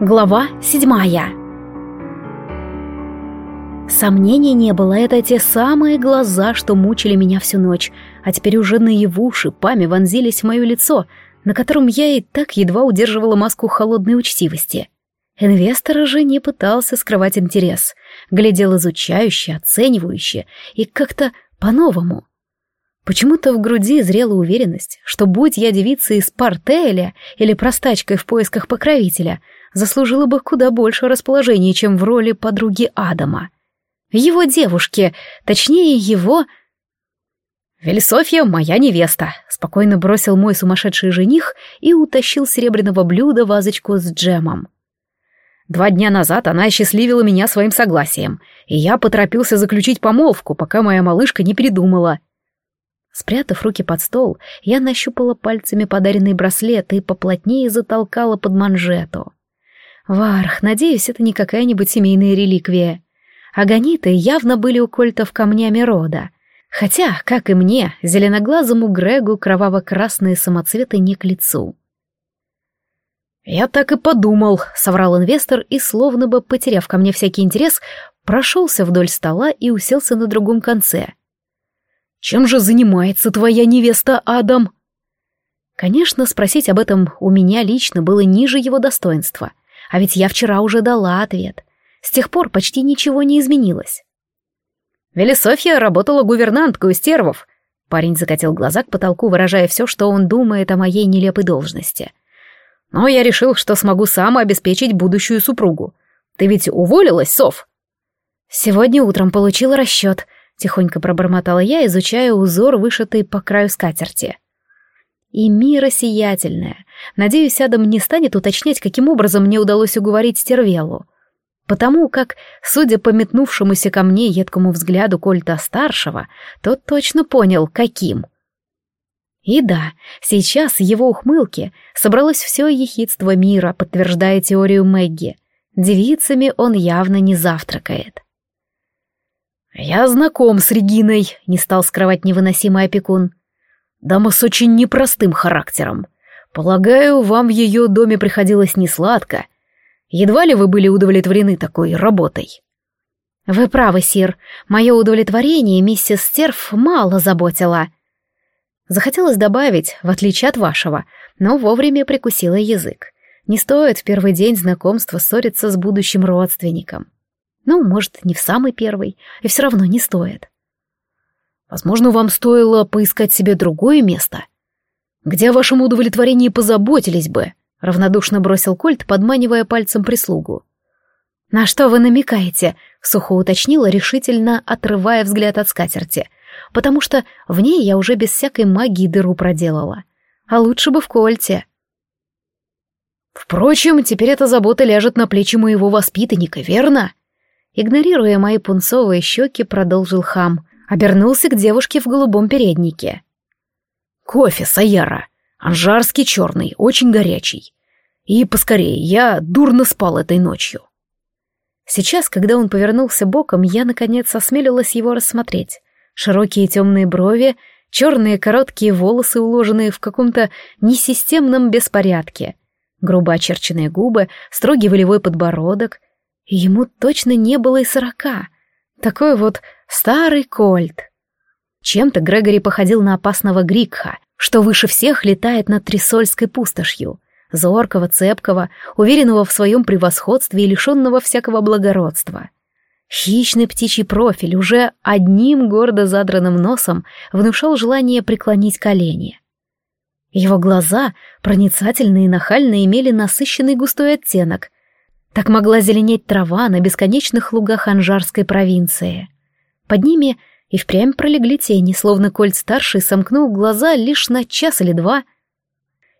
Глава седьмая Сомнений не было, это те самые глаза, что мучили меня всю ночь, а теперь уже наяву шипами вонзились в мое лицо, на котором я и так едва удерживала маску холодной учтивости. Инвестор же не пытался скрывать интерес, глядел изучающе, оценивающе и как-то по-новому. Почему-то в груди зрела уверенность, что будь я девицей из Партеля или простачкой в поисках покровителя — заслужила бы куда больше расположения, чем в роли подруги Адама. Его девушке, точнее его... «Велисофья — моя невеста», — спокойно бросил мой сумасшедший жених и утащил серебряного блюда вазочку с джемом. Два дня назад она осчастливила меня своим согласием, и я поторопился заключить помолвку, пока моя малышка не передумала. Спрятав руки под стол, я нащупала пальцами подаренный браслет и поплотнее затолкала под манжету. Варх, надеюсь, это не какая-нибудь семейная реликвия. Агониты явно были у кольтов камнями рода. Хотя, как и мне, зеленоглазому Грегу кроваво-красные самоцветы не к лицу. «Я так и подумал», — соврал инвестор и, словно бы потеряв ко мне всякий интерес, прошелся вдоль стола и уселся на другом конце. «Чем же занимается твоя невеста, Адам?» Конечно, спросить об этом у меня лично было ниже его достоинства. А ведь я вчера уже дала ответ. С тех пор почти ничего не изменилось. Велисофия работала гувернанткой у стервов. Парень закатил глаза к потолку, выражая все, что он думает о моей нелепой должности. Но я решил, что смогу сам обеспечить будущую супругу. Ты ведь уволилась, Сов? Сегодня утром получила расчет, тихонько пробормотала я, изучая узор, вышитый по краю скатерти и мира сиятельная. Надеюсь, Адам не станет уточнять, каким образом мне удалось уговорить Стервеллу. Потому как, судя по метнувшемуся ко мне едкому взгляду Кольта-старшего, тот точно понял, каким. И да, сейчас его ухмылке собралось все ехидство мира, подтверждая теорию Мэгги. Девицами он явно не завтракает. «Я знаком с Региной», — не стал скрывать невыносимый опекун. Дама с очень непростым характером. Полагаю, вам в ее доме приходилось несладко. Едва ли вы были удовлетворены такой работой?» «Вы правы, сир. Мое удовлетворение миссис Стерф мало заботило». Захотелось добавить, в отличие от вашего, но вовремя прикусила язык. Не стоит в первый день знакомства ссориться с будущим родственником. Ну, может, не в самый первый, и все равно не стоит. Возможно, вам стоило поискать себе другое место. Где о вашем удовлетворении позаботились бы?» — равнодушно бросил Кольт, подманивая пальцем прислугу. «На что вы намекаете?» — сухо уточнила, решительно отрывая взгляд от скатерти. «Потому что в ней я уже без всякой магии дыру проделала. А лучше бы в Кольте». «Впрочем, теперь эта забота ляжет на плечи моего воспитанника, верно?» Игнорируя мои пунцовые щеки, продолжил хам обернулся к девушке в голубом переднике. «Кофе, Саяра. Анжарский черный, очень горячий. И поскорее, я дурно спал этой ночью». Сейчас, когда он повернулся боком, я, наконец, осмелилась его рассмотреть. Широкие темные брови, черные короткие волосы, уложенные в каком-то несистемном беспорядке, грубо очерченные губы, строгий волевой подбородок. Ему точно не было и сорока. Такой вот Старый кольт. Чем-то Грегори походил на опасного Грикха, что выше всех летает над Трисольской пустошью. Зоркого, цепкого, уверенного в своем превосходстве и лишенного всякого благородства. Хищный птичий профиль уже одним гордо задранным носом внушал желание преклонить колени. Его глаза, проницательные и нахальные, имели насыщенный густой оттенок. Так могла зеленеть трава на бесконечных лугах Анжарской провинции. Под ними и впрямь пролегли тени, словно Кольт-старший сомкнул глаза лишь на час или два.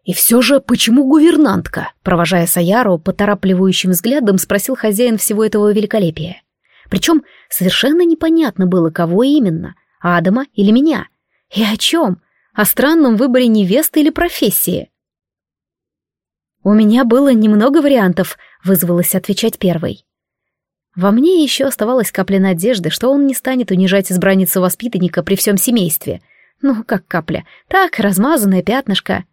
«И все же, почему гувернантка?» Провожая Саяру поторапливающим взглядом, спросил хозяин всего этого великолепия. Причем совершенно непонятно было, кого именно, Адама или меня. И о чем? О странном выборе невесты или профессии? «У меня было немного вариантов», — вызвалась отвечать первой. Во мне еще оставалась капля надежды, что он не станет унижать избранницу воспитанника при всем семействе. Ну, как капля. Так, размазанное пятнышко.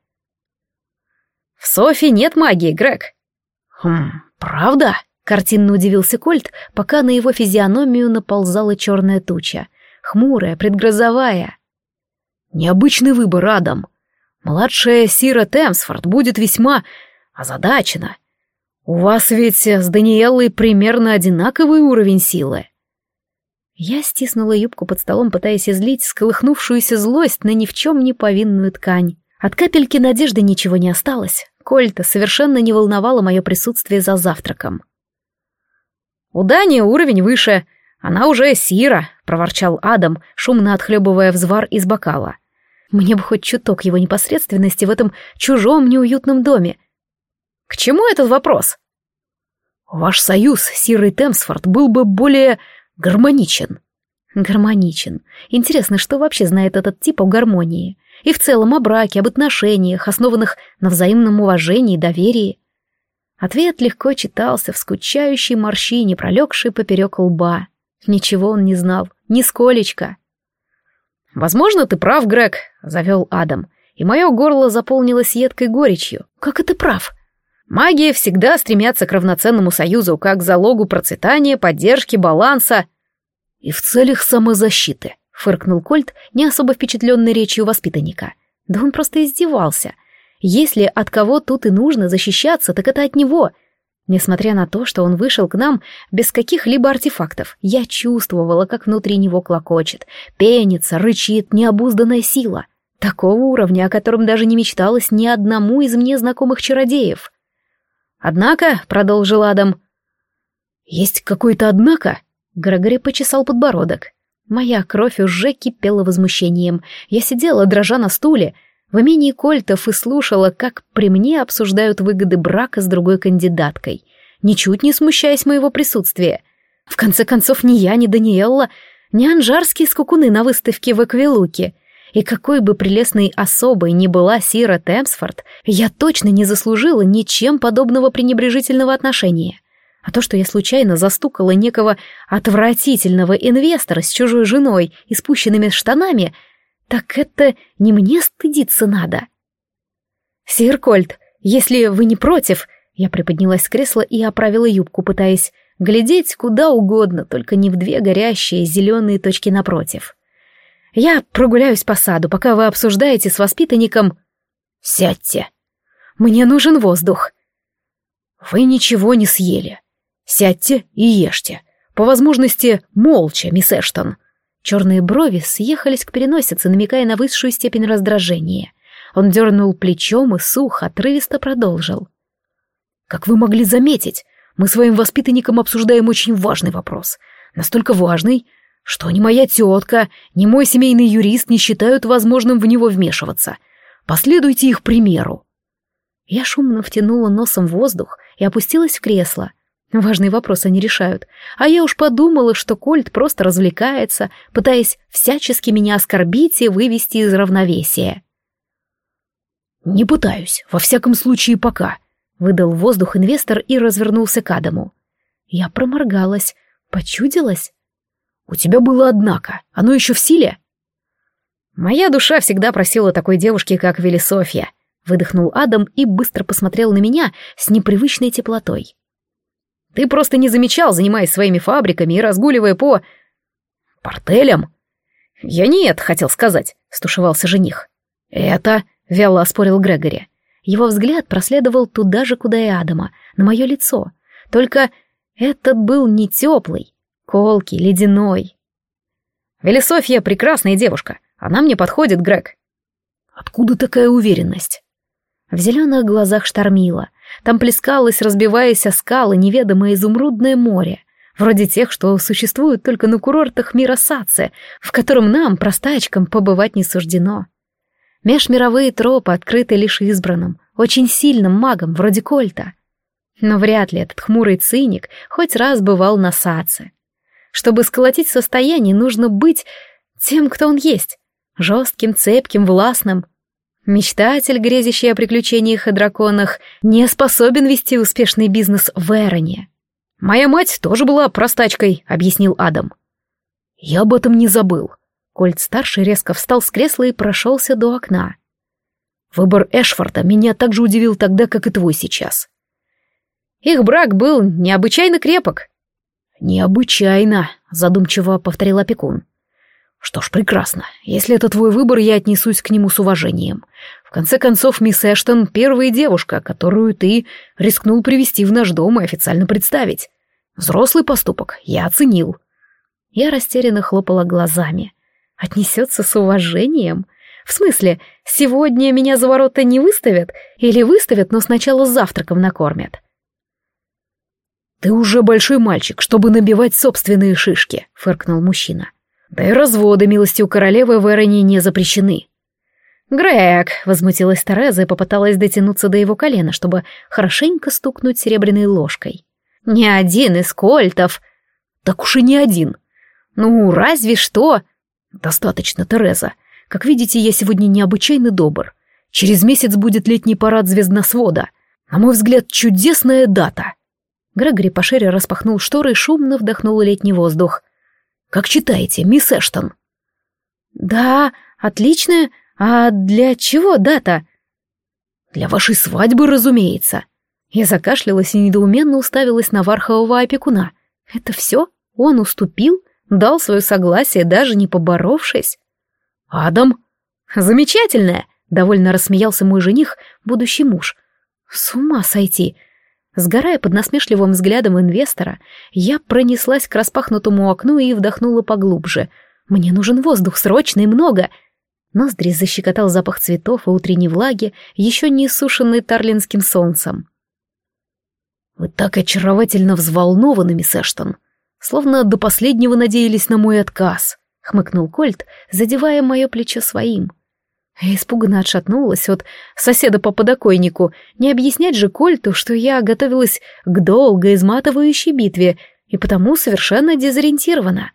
«В Софи нет магии, Грег». «Хм, «Правда?» — картинно удивился Кольт, пока на его физиономию наползала черная туча. Хмурая, предгрозовая. «Необычный выбор, Адам. Младшая Сира Темсфорд будет весьма озадачена. У вас ведь с Даниэллой примерно одинаковый уровень силы». Я стиснула юбку под столом, пытаясь излить сколыхнувшуюся злость на ни в чем не повинную ткань. От капельки надежды ничего не осталось. Кольта совершенно не волновало мое присутствие за завтраком. «У Дани уровень выше, она уже Сира», — проворчал Адам, шумно отхлебывая взвар из бокала. «Мне бы хоть чуток его непосредственности в этом чужом неуютном доме». «К чему этот вопрос?» «Ваш союз с Сирой Темсфорд был бы более гармоничен». «Гармоничен. Интересно, что вообще знает этот тип о гармонии?» и в целом о браке, об отношениях, основанных на взаимном уважении и доверии. Ответ легко читался в скучающей морщине, пролегшей поперек лба. Ничего он не знал, нисколечко. «Возможно, ты прав, Грег», — завел Адам, и мое горло заполнилось едкой горечью. «Как это прав?» Магия всегда стремятся к равноценному союзу, как залогу процветания, поддержки, баланса и в целях самозащиты, фыркнул Кольт, не особо впечатленный речью воспитанника. Да он просто издевался. Если от кого тут и нужно защищаться, так это от него. Несмотря на то, что он вышел к нам без каких-либо артефактов, я чувствовала, как внутри него клокочет, пенится, рычит необузданная сила. Такого уровня, о котором даже не мечталось ни одному из мне знакомых чародеев. Однако, — продолжил Адам, — есть какой-то однако, — Грегори почесал подбородок. Моя кровь уже кипела возмущением. Я сидела, дрожа на стуле, в имении Кольтов и слушала, как при мне обсуждают выгоды брака с другой кандидаткой, ничуть не смущаясь моего присутствия. В конце концов, ни я, ни Даниэлла, ни анжарские скукуны на выставке в Эквилуке. И какой бы прелестной особой ни была Сира Темсфорд, я точно не заслужила ничем подобного пренебрежительного отношения. А то, что я случайно застукала некого отвратительного инвестора с чужой женой и спущенными штанами, так это не мне стыдиться надо. «Сир Кольт, если вы не против...» Я приподнялась с кресла и оправила юбку, пытаясь глядеть куда угодно, только не в две горящие зеленые точки напротив. «Я прогуляюсь по саду, пока вы обсуждаете с воспитанником...» «Сядьте. Мне нужен воздух». «Вы ничего не съели. Сядьте и ешьте. По возможности, молча, мисс Эштон». Черные брови съехались к переносице, намекая на высшую степень раздражения. Он дернул плечом и сухо, отрывисто продолжил. «Как вы могли заметить, мы своим воспитанникам обсуждаем очень важный вопрос. Настолько важный, что ни моя тетка, ни мой семейный юрист не считают возможным в него вмешиваться. Последуйте их примеру». Я шумно втянула носом воздух и опустилась в кресло — Важный вопрос они решают. А я уж подумала, что Кольт просто развлекается, пытаясь всячески меня оскорбить и вывести из равновесия. «Не пытаюсь, во всяком случае пока», — выдал воздух инвестор и развернулся к Адаму. Я проморгалась, почудилась. «У тебя было однако, оно еще в силе?» «Моя душа всегда просила такой девушки, как Велисофия», — выдохнул Адам и быстро посмотрел на меня с непривычной теплотой. Ты просто не замечал, занимаясь своими фабриками и разгуливая по... портелям. Я не это хотел сказать, стушевался жених. Это, вяло оспорил Грегори. Его взгляд проследовал туда же, куда и Адама, на мое лицо. Только этот был не теплый, колкий, ледяной. Велисофия прекрасная девушка. Она мне подходит, Грег. Откуда такая уверенность? В зеленых глазах штормило. Там плескалось, разбиваясь о скалы, неведомое изумрудное море, вроде тех, что существуют только на курортах мира Саце, в котором нам, простачкам, побывать не суждено. Межмировые тропы открыты лишь избранным, очень сильным магом, вроде Кольта. Но вряд ли этот хмурый циник хоть раз бывал на Саце. Чтобы сколотить состояние, нужно быть тем, кто он есть. Жестким, цепким, властным — Мечтатель, грезящий о приключениях и драконах, не способен вести успешный бизнес в Эроне. «Моя мать тоже была простачкой», — объяснил Адам. «Я об этом не забыл». Кольт-старший резко встал с кресла и прошелся до окна. «Выбор Эшфорда меня так же удивил тогда, как и твой сейчас». Их брак был необычайно крепок. «Необычайно», — задумчиво повторил опекун. «Что ж, прекрасно. Если это твой выбор, я отнесусь к нему с уважением. В конце концов, мисс Эштон — первая девушка, которую ты рискнул привести в наш дом и официально представить. Взрослый поступок я оценил». Я растерянно хлопала глазами. Отнесется с уважением? В смысле, сегодня меня за ворота не выставят? Или выставят, но сначала завтраком накормят? «Ты уже большой мальчик, чтобы набивать собственные шишки», — фыркнул мужчина. «Да и разводы милостью королевы в Эроне не запрещены». «Грег!» — возмутилась Тереза и попыталась дотянуться до его колена, чтобы хорошенько стукнуть серебряной ложкой. «Не один из кольтов!» «Так уж и не один!» «Ну, разве что!» «Достаточно, Тереза. Как видите, я сегодня необычайно добр. Через месяц будет летний парад звездносвода. На мой взгляд, чудесная дата. Грегори пошире распахнул шторы и шумно вдохнул летний воздух. «Как читаете, мисс Эштон?» «Да, отлично. А для чего дата?» «Для вашей свадьбы, разумеется». Я закашлялась и недоуменно уставилась на вархового опекуна. «Это все? Он уступил? Дал свое согласие, даже не поборовшись?» «Адам?» «Замечательное!» — довольно рассмеялся мой жених, будущий муж. «С ума сойти! Сгорая под насмешливым взглядом инвестора, я пронеслась к распахнутому окну и вдохнула поглубже. Мне нужен воздух, срочно и много. Ноздри защекотал запах цветов и утренней влаги, еще не сушенной тарлинским солнцем. «Вы так очаровательно взволнованы, мисс Эштон, словно до последнего надеялись на мой отказ», — хмыкнул Кольт, задевая мое плечо своим. — я испуганно отшатнулась от соседа по подоконнику. Не объяснять же Кольту, что я готовилась к долгой изматывающей битве и потому совершенно дезориентирована.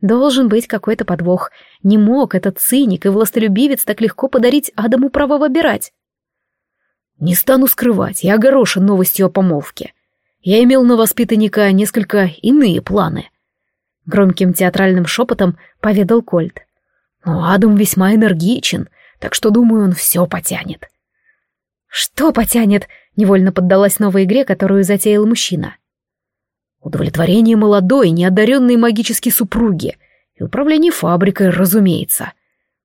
Должен быть какой-то подвох. Не мог этот циник и властолюбивец так легко подарить Адаму право выбирать. Не стану скрывать, я огорошен новостью о помолвке. Я имел на воспитанника несколько иные планы. Громким театральным шепотом поведал Кольт. Но Адам весьма энергичен — так что, думаю, он все потянет. «Что потянет?» — невольно поддалась новой игре, которую затеял мужчина. «Удовлетворение молодой, неодаренной магической супруги и управление фабрикой, разумеется».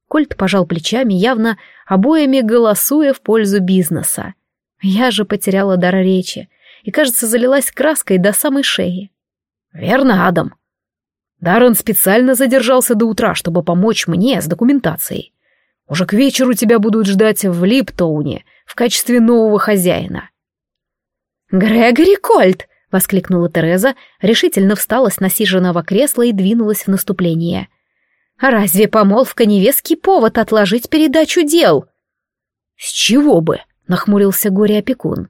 Кольт пожал плечами, явно обоими голосуя в пользу бизнеса. Я же потеряла дар речи и, кажется, залилась краской до самой шеи. «Верно, Адам. Даррен специально задержался до утра, чтобы помочь мне с документацией. Уже к вечеру тебя будут ждать в Липтоуне в качестве нового хозяина». «Грегори Кольт!» — воскликнула Тереза, решительно встала с насиженного кресла и двинулась в наступление. «Разве помолвка невестки повод отложить передачу дел?» «С чего бы?» — нахмурился горе-опекун.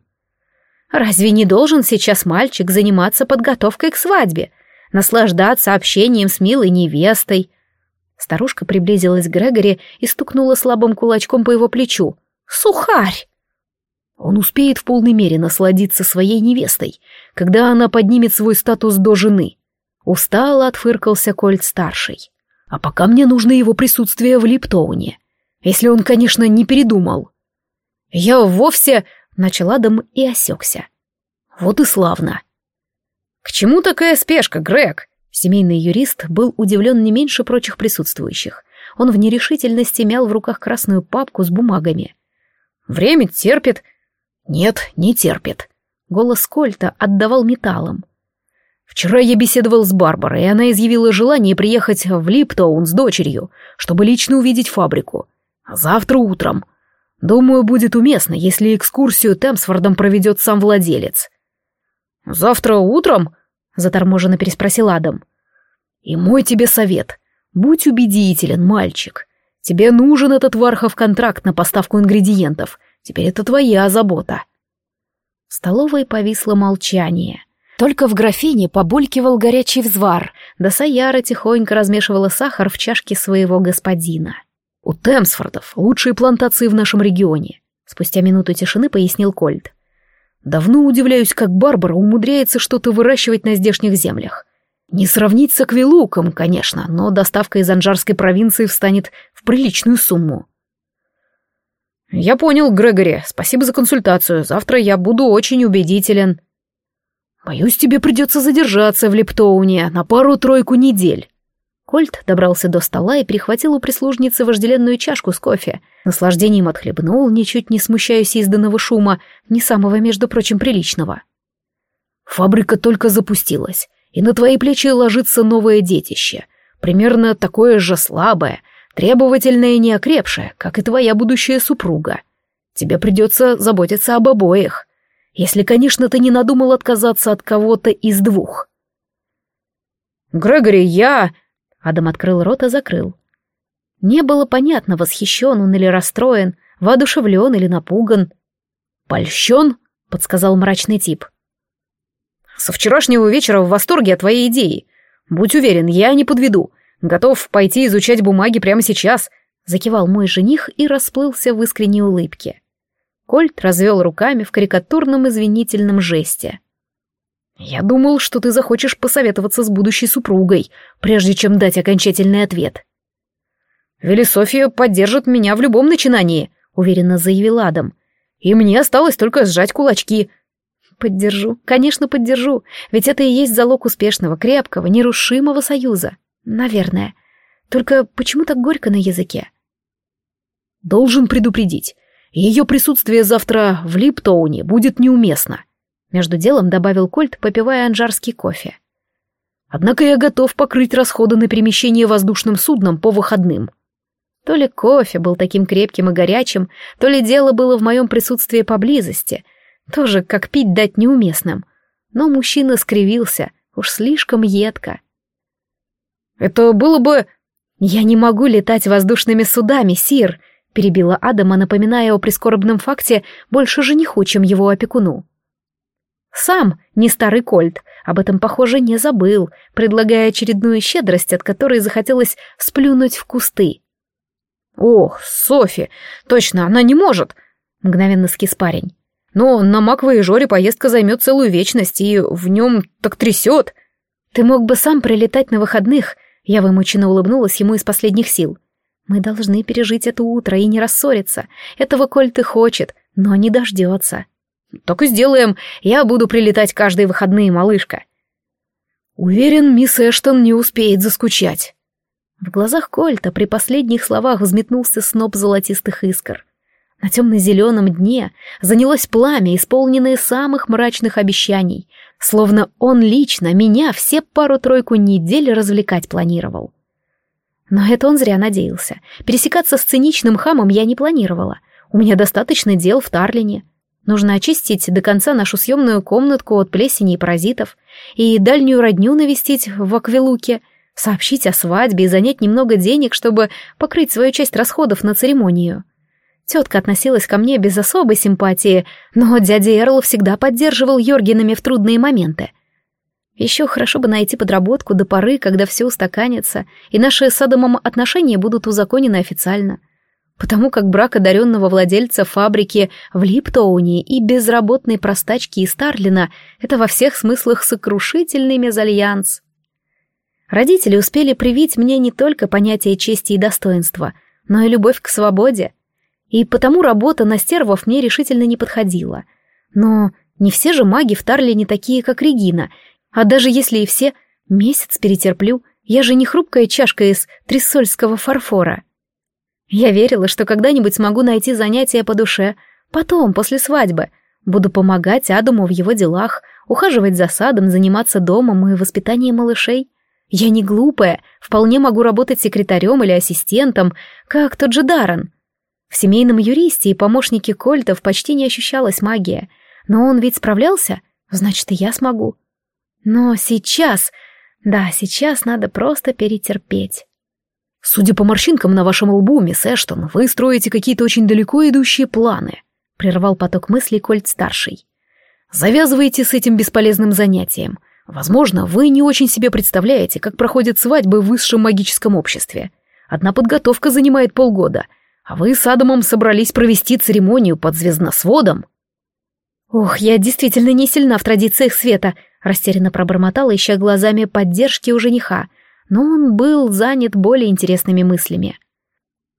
«Разве не должен сейчас мальчик заниматься подготовкой к свадьбе, наслаждаться общением с милой невестой, Старушка приблизилась к Грегори и стукнула слабым кулачком по его плечу. «Сухарь!» Он успеет в полной мере насладиться своей невестой, когда она поднимет свой статус до жены. Устало отфыркался Кольт-старший. А пока мне нужно его присутствие в Липтоуне. Если он, конечно, не передумал. Я вовсе... Начал Адам и осекся. Вот и славно. К чему такая спешка, Грег? Семейный юрист был удивлен не меньше прочих присутствующих. Он в нерешительности мял в руках красную папку с бумагами. «Время терпит». «Нет, не терпит». Голос Кольта отдавал металлом. «Вчера я беседовал с Барбарой, и она изъявила желание приехать в Липтоун с дочерью, чтобы лично увидеть фабрику. Завтра утром. Думаю, будет уместно, если экскурсию Темсфордом проведет сам владелец». «Завтра утром?» Заторможенно переспросил Адам. И мой тебе совет. Будь убедителен, мальчик. Тебе нужен этот Вархов контракт на поставку ингредиентов. Теперь это твоя забота. В столовой повисло молчание. Только в графине побулькивал горячий взвар, да Саяра тихонько размешивала сахар в чашке своего господина. «У Темсфордов лучшие плантации в нашем регионе», — спустя минуту тишины пояснил Кольт. Давно удивляюсь, как Барбара умудряется что-то выращивать на здешних землях. Не сравнить с Аквилуком, конечно, но доставка из Анжарской провинции встанет в приличную сумму. «Я понял, Грегори. Спасибо за консультацию. Завтра я буду очень убедителен». «Боюсь, тебе придется задержаться в Лептоуне на пару-тройку недель». Кольт добрался до стола и прихватил у прислужницы вожделенную чашку с кофе. Наслаждением отхлебнул, ничуть не смущаясь изданного шума, не самого, между прочим, приличного. «Фабрика только запустилась, и на твои плечи ложится новое детище, примерно такое же слабое, требовательное и неокрепшее, как и твоя будущая супруга. Тебе придется заботиться об обоих, если, конечно, ты не надумал отказаться от кого-то из двух». «Грегори, я...» Адам открыл рот и закрыл. Не было понятно, восхищен он или расстроен, воодушевлен или напуган. «Польщен?» — подсказал мрачный тип. «Со вчерашнего вечера в восторге от твоей идеи. Будь уверен, я не подведу. Готов пойти изучать бумаги прямо сейчас», — закивал мой жених и расплылся в искренней улыбке. Кольт развел руками в карикатурном извинительном жесте. «Я думал, что ты захочешь посоветоваться с будущей супругой, прежде чем дать окончательный ответ». «Велисофия поддержит меня в любом начинании», — уверенно заявил Адам. «И мне осталось только сжать кулачки». «Поддержу, конечно, поддержу, ведь это и есть залог успешного, крепкого, нерушимого союза. Наверное. Только почему так горько на языке?» «Должен предупредить. Ее присутствие завтра в Липтоуне будет неуместно», между делом добавил Кольт, попивая анжарский кофе. Однако я готов покрыть расходы на перемещение воздушным судном по выходным. То ли кофе был таким крепким и горячим, то ли дело было в моем присутствии поблизости. Тоже как пить дать неуместным. Но мужчина скривился, уж слишком едко. «Это было бы...» «Я не могу летать воздушными судами, Сир», — перебила Адама, напоминая о прискорбном факте больше жениху, чем его опекуну. Сам, не старый кольт, об этом, похоже, не забыл, предлагая очередную щедрость, от которой захотелось сплюнуть в кусты. «Ох, Софи, точно, она не может!» — мгновенно скис парень. «Но на Маквой Жоре поездка займет целую вечность, и в нем так трясет!» «Ты мог бы сам прилетать на выходных», — я вымученно улыбнулась ему из последних сил. «Мы должны пережить это утро и не рассориться. Этого Кольт и хочет, но не дождется». «Так и сделаем. Я буду прилетать каждые выходные, малышка». Уверен, мисс Эштон не успеет заскучать. В глазах Кольта при последних словах взметнулся сноп золотистых искр. На темно-зеленом дне занялось пламя, исполненное самых мрачных обещаний, словно он лично меня все пару-тройку недель развлекать планировал. Но это он зря надеялся. Пересекаться с циничным хамом я не планировала. У меня достаточно дел в Тарлине. Нужно очистить до конца нашу съемную комнатку от плесени и паразитов, и дальнюю родню навестить в Аквилуке, сообщить о свадьбе и занять немного денег, чтобы покрыть свою часть расходов на церемонию. Тетка относилась ко мне без особой симпатии, но дядя Эрл всегда поддерживал Йоргенами в трудные моменты. Еще хорошо бы найти подработку до поры, когда все устаканится, и наши с Адамом отношения будут узаконены официально — потому как брак одаренного владельца фабрики в Липтоуне и безработной простачки из Старлина — это во всех смыслах сокрушительный мезальянс. Родители успели привить мне не только понятие чести и достоинства, но и любовь к свободе. И потому работа на стервов мне решительно не подходила. Но не все же маги в Тарлине такие, как Регина, а даже если и все, месяц перетерплю, я же не хрупкая чашка из триссольского фарфора. Я верила, что когда-нибудь смогу найти занятия по душе, потом, после свадьбы. Буду помогать Адаму в его делах, ухаживать за садом, заниматься домом и воспитанием малышей. Я не глупая, вполне могу работать секретарем или ассистентом, как тот же Даррен. В семейном юристе и помощнике Кольтов почти не ощущалась магия, но он ведь справлялся, значит, и я смогу. Но сейчас... Да, сейчас надо просто перетерпеть. «Судя по морщинкам на вашем лбу, мисс Эштон, вы строите какие-то очень далеко идущие планы», — прервал поток мыслей Кольт-старший. «Завязывайте с этим бесполезным занятием. Возможно, вы не очень себе представляете, как проходят свадьбы в высшем магическом обществе. Одна подготовка занимает полгода, а вы с Адамом собрались провести церемонию под звездносводом». «Ох, я действительно не сильна в традициях света», — растерянно пробормотала, ища глазами поддержки у жениха — но он был занят более интересными мыслями.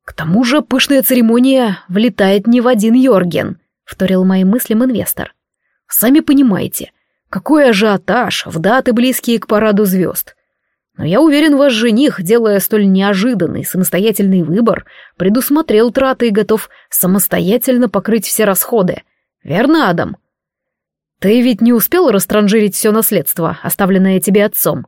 «К тому же пышная церемония влетает не в один Йорген», — вторил моим мыслям инвестор. «Сами понимаете, Какой ажиотаж в даты, близкие к параду звезд. Но я уверен, ваш жених, делая столь неожиданный самостоятельный выбор, предусмотрел траты и готов самостоятельно покрыть все расходы. Верно, Адам? Ты ведь не успел растранжирить все наследство, оставленное тебе отцом?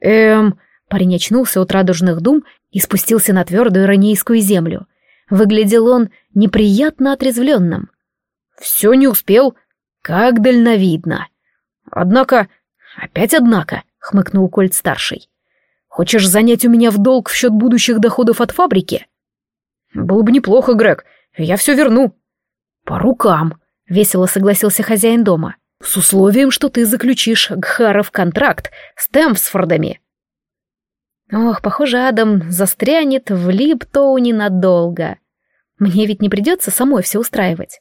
Эм... Парень очнулся от радужных дум и спустился на твердую ранейскую землю. Выглядел он неприятно отрезвленным. Все не успел. Как дальновидно. Однако... Опять однако хмыкнул Кольт-старший. «Хочешь занять у меня в долг в счет будущих доходов от фабрики?» «Было бы неплохо, Грег. Я все верну». «По рукам», — весело согласился хозяин дома. «С условием, что ты заключишь Гхаров контракт с Темпсфордами». Ох, похоже, Адам застрянет в Липтоуне надолго. Мне ведь не придется самой все устраивать.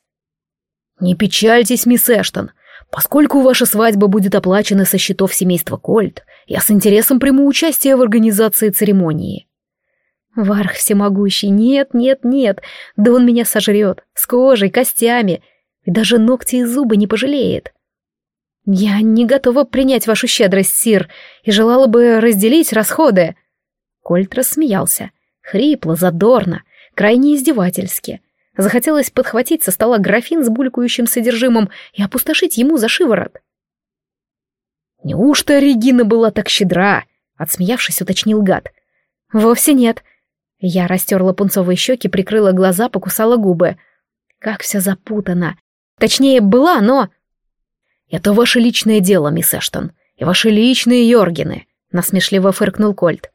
«Не печальтесь, мисс Эштон. Поскольку ваша свадьба будет оплачена со счетов семейства Кольт, я с интересом приму участие в организации церемонии. Варх всемогущий, нет, нет, нет, да он меня сожрет, с кожей, костями, и даже ногти и зубы не пожалеет. Я не готова принять вашу щедрость, Сир, и желала бы разделить расходы. Кольт рассмеялся, хрипло, задорно, крайне издевательски — Захотелось подхватить со стола графин с булькающим содержимым и опустошить ему за шиворот. «Неужто Регина была так щедра?» — отсмеявшись, уточнил гад. «Вовсе нет». Я растерла пунцовые щеки, прикрыла глаза, покусала губы. Как все запутано. Точнее, была, но... «Это ваше личное дело, мисс Эштон, и ваши личные Йоргины», — насмешливо фыркнул Кольт.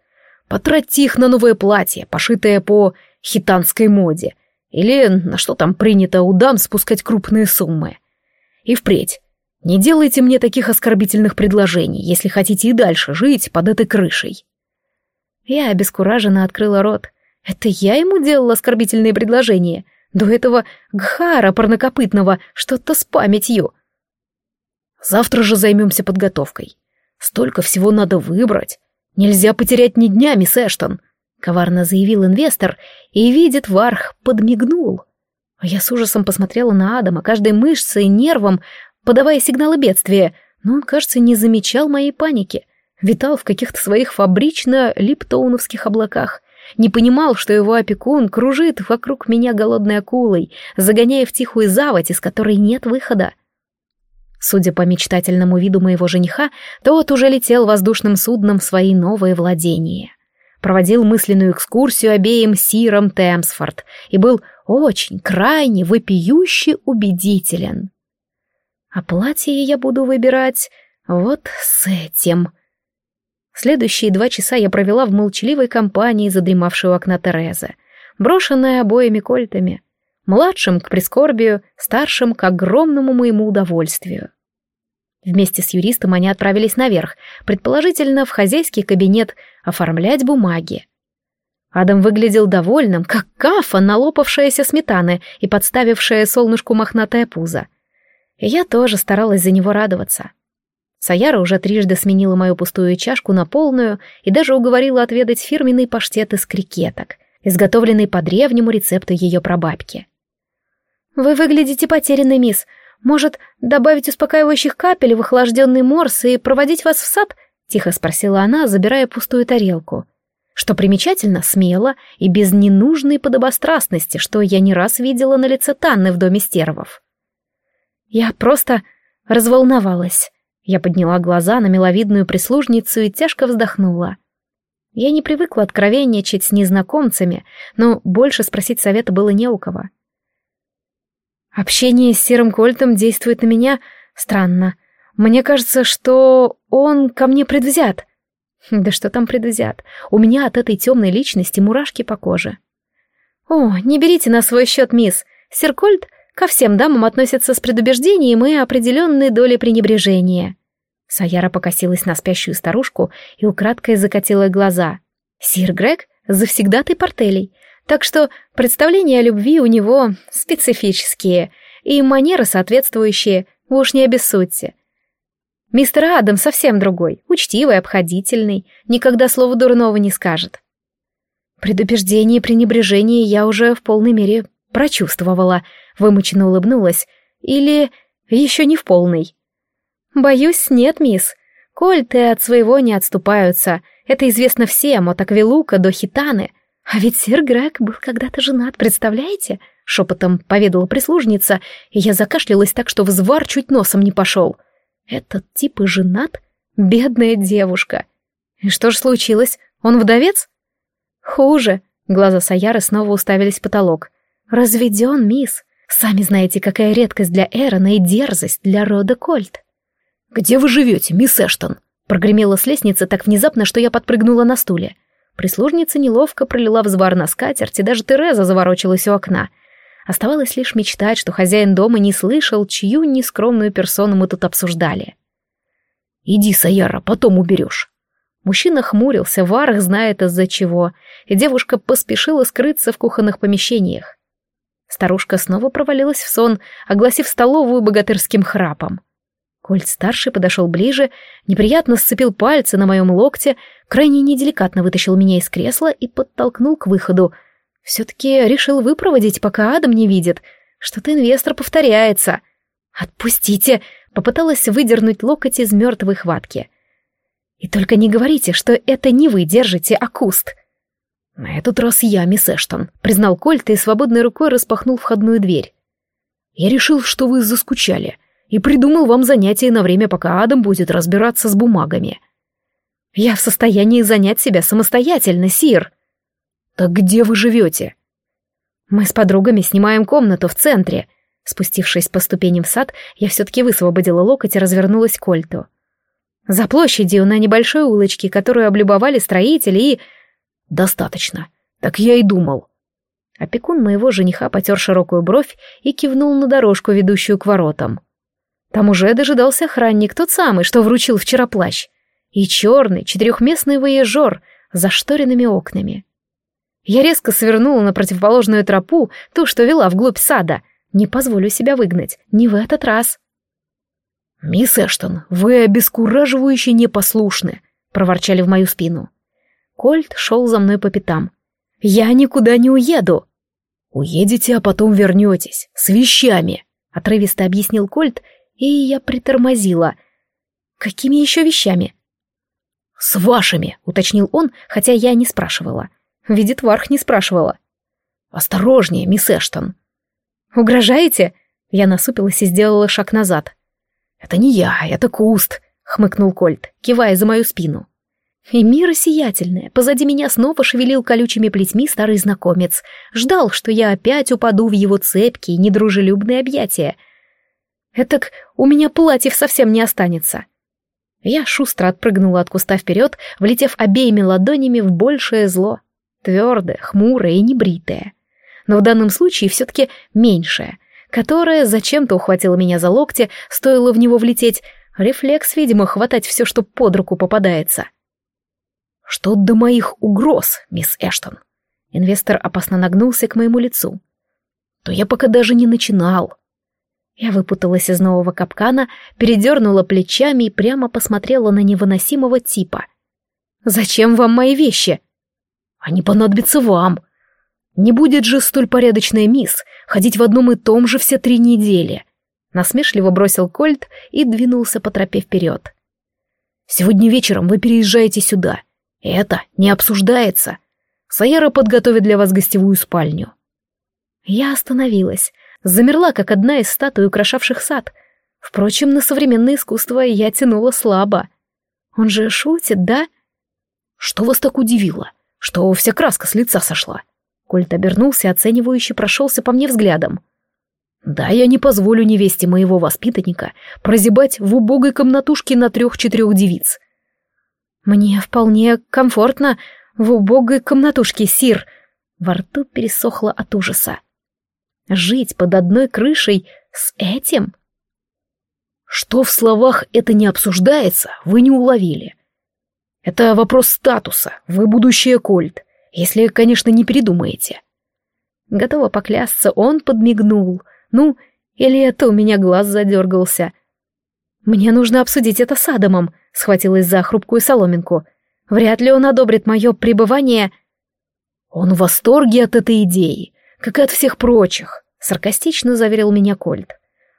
«Потратьте их на новое платье, пошитое по хитанской моде, или на что там принято у дам спускать крупные суммы. И впредь, не делайте мне таких оскорбительных предложений, если хотите и дальше жить под этой крышей. Я обескураженно открыла рот. Это я ему делала оскорбительные предложения. До этого Гхара парнокопытного что-то с памятью. Завтра же займемся подготовкой. Столько всего надо выбрать. Нельзя потерять ни дня, мисс Эштон коварно заявил инвестор, и видит Варх подмигнул. А я с ужасом посмотрела на Адама, каждой мышцей нервом, подавая сигналы бедствия, но он, кажется, не замечал моей паники, витал в каких-то своих фабрично-липтоуновских облаках, не понимал, что его опекун кружит вокруг меня голодной акулой, загоняя в тихую заводь, из которой нет выхода. Судя по мечтательному виду моего жениха, тот уже летел воздушным судном в свои новые владения проводил мысленную экскурсию обеим Сиром Темсфорд и был очень, крайне, вопиюще убедителен. А платье я буду выбирать вот с этим. Следующие два часа я провела в молчаливой компании, задремавшей у окна Терезы, брошенная обоими кольтами, младшим к прискорбию, старшим к огромному моему удовольствию. Вместе с юристом они отправились наверх, предположительно в хозяйский кабинет, оформлять бумаги. Адам выглядел довольным, как кафа, налопавшаяся сметаны и подставившая солнышку мохнатое пузо. И я тоже старалась за него радоваться. Саяра уже трижды сменила мою пустую чашку на полную и даже уговорила отведать фирменный паштет из крикеток, изготовленный по древнему рецепту ее прабабки. «Вы выглядите потерянной, мисс. Может, добавить успокаивающих капель в охлажденный морс и проводить вас в сад?» — тихо спросила она, забирая пустую тарелку. Что примечательно, смело и без ненужной подобострастности, что я не раз видела на лице Танны в доме стервов. Я просто разволновалась. Я подняла глаза на миловидную прислужницу и тяжко вздохнула. Я не привыкла откровенничать с незнакомцами, но больше спросить совета было не у кого. Общение с Серым Кольтом действует на меня странно. Мне кажется, что он ко мне предвзят. Да что там предвзят? У меня от этой темной личности мурашки по коже. О, не берите на свой счет, мисс. Сир Кольт ко всем дамам относится с предубеждением и определенной долей пренебрежения. Саяра покосилась на спящую старушку и украдкой закатила глаза. Сир Грег завсегдатый портелей, так что представления о любви у него специфические, и манеры соответствующие, вы уж не обессудьте. Мистер Адам совсем другой, учтивый, обходительный, никогда слова дурного не скажет. Предубеждение и пренебрежение я уже в полной мере прочувствовала, вымученно улыбнулась, или еще не в полной. Боюсь, нет, мисс. Кольты от своего не отступаются. Это известно всем, от Аквилука до Хитаны. А ведь сэр Грег был когда-то женат, представляете? Шепотом поведала прислужница, и я закашлялась так, что взвар чуть носом не пошел. Этот тип и женат? Бедная девушка. И что же случилось? Он вдовец? Хуже. Глаза Саяры снова уставились в потолок. Разведен, мисс. Сами знаете, какая редкость для Эрона и дерзость для рода Кольт. «Где вы живете, мисс Эштон?» Прогремела с лестницы так внезапно, что я подпрыгнула на стуле. Прислужница неловко пролила взвар на скатерть, и даже Тереза заворочилась у окна. Оставалось лишь мечтать, что хозяин дома не слышал, чью нескромную персону мы тут обсуждали. «Иди, Саяра, потом уберешь». Мужчина хмурился, Варах знает из-за чего, и девушка поспешила скрыться в кухонных помещениях. Старушка снова провалилась в сон, огласив столовую богатырским храпом. Кольт-старший подошел ближе, неприятно сцепил пальцы на моем локте, крайне неделикатно вытащил меня из кресла и подтолкнул к выходу. Все-таки решил выпроводить, пока Адам не видит. Что-то инвестор повторяется. «Отпустите!» — попыталась выдернуть локоть из мертвой хватки. «И только не говорите, что это не вы держите, а куст!» «На этот раз я, мисс Эштон», — признал Кольт и свободной рукой распахнул входную дверь. «Я решил, что вы заскучали и придумал вам занятие на время, пока Адам будет разбираться с бумагами. Я в состоянии занять себя самостоятельно, Сир. Так где вы живете? Мы с подругами снимаем комнату в центре. Спустившись по ступеням в сад, я все-таки высвободила локоть и развернулась к Кольту. За площадью на небольшой улочке, которую облюбовали строители и... Достаточно. Так я и думал. Опекун моего жениха потер широкую бровь и кивнул на дорожку, ведущую к воротам. Там уже дожидался охранник, тот самый, что вручил вчера плащ. И черный, четырехместный воежор с зашторенными окнами. Я резко свернула на противоположную тропу, ту, что вела вглубь сада. Не позволю себя выгнать, не в этот раз. «Мисс Эштон, вы обескураживающе непослушны», — проворчали в мою спину. Кольт шел за мной по пятам. «Я никуда не уеду!» «Уедете, а потом вернетесь, с вещами», — отрывисто объяснил Кольт и я притормозила. «Какими еще вещами?» «С вашими», — уточнил он, хотя я не спрашивала. Видит, Варх не спрашивала. «Осторожнее, мисс Эштон». «Угрожаете?» Я насупилась и сделала шаг назад. «Это не я, это куст», — хмыкнул Кольт, кивая за мою спину. И мир сиятельное, позади меня снова шевелил колючими плетьми старый знакомец, ждал, что я опять упаду в его цепкие, недружелюбные объятия — Этак у меня платьев совсем не останется. Я шустро отпрыгнула от куста вперед, влетев обеими ладонями в большее зло. Твердое, хмурое и небритое. Но в данном случае все-таки меньшее, которое зачем-то ухватило меня за локти, стоило в него влететь. Рефлекс, видимо, хватать все, что под руку попадается. «Что до моих угроз, мисс Эштон?» Инвестор опасно нагнулся к моему лицу. «То я пока даже не начинал. Я выпуталась из нового капкана, передернула плечами и прямо посмотрела на невыносимого типа. «Зачем вам мои вещи?» «Они понадобятся вам. Не будет же столь порядочная мисс ходить в одном и том же все три недели». Насмешливо бросил Кольт и двинулся по тропе вперед. «Сегодня вечером вы переезжаете сюда. Это не обсуждается. Саяра подготовит для вас гостевую спальню». Я остановилась, замерла, как одна из статуй, украшавших сад. Впрочем, на современное искусство я тянула слабо. Он же шутит, да? Что вас так удивило? Что вся краска с лица сошла? Кольт обернулся, оценивающе прошелся по мне взглядом. Да, я не позволю невесте моего воспитанника прозябать в убогой комнатушке на трех-четырех девиц. Мне вполне комфортно в убогой комнатушке, Сир. Во рту пересохло от ужаса. Жить под одной крышей с этим? Что в словах это не обсуждается, вы не уловили. Это вопрос статуса, вы будущее Кольт, если, конечно, не передумаете. Готова поклясться, он подмигнул. Ну, или это у меня глаз задергался. Мне нужно обсудить это с Адамом, схватилась за хрупкую соломинку. Вряд ли он одобрит мое пребывание... Он в восторге от этой идеи как и от всех прочих», — саркастично заверил меня Кольт.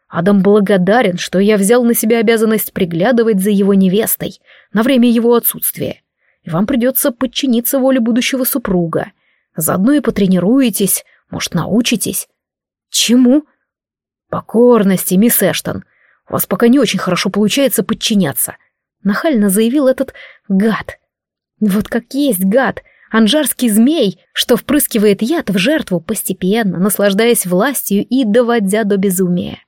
Адам благодарен, что я взял на себя обязанность приглядывать за его невестой на время его отсутствия. И вам придется подчиниться воле будущего супруга. Заодно и потренируетесь, может, научитесь. Чему? Покорности, мисс Эштон. У вас пока не очень хорошо получается подчиняться. Нахально заявил этот гад. Вот как есть гад, анжарский змей, что впрыскивает яд в жертву постепенно, наслаждаясь властью и доводя до безумия.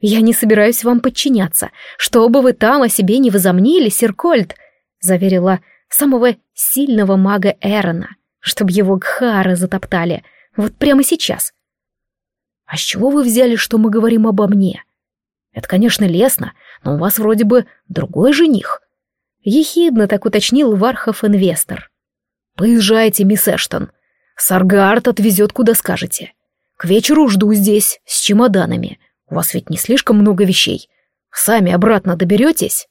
«Я не собираюсь вам подчиняться, что бы вы там о себе не возомнили, Сиркольд», заверила самого сильного мага Эрона, чтобы его гхары затоптали, вот прямо сейчас. «А с чего вы взяли, что мы говорим обо мне?» «Это, конечно, лестно, но у вас вроде бы другой жених», Ехидно так уточнил Вархов-инвестор. «Поезжайте, мисс Эштон. Саргард отвезет, куда скажете. К вечеру жду здесь, с чемоданами. У вас ведь не слишком много вещей. Сами обратно доберетесь?»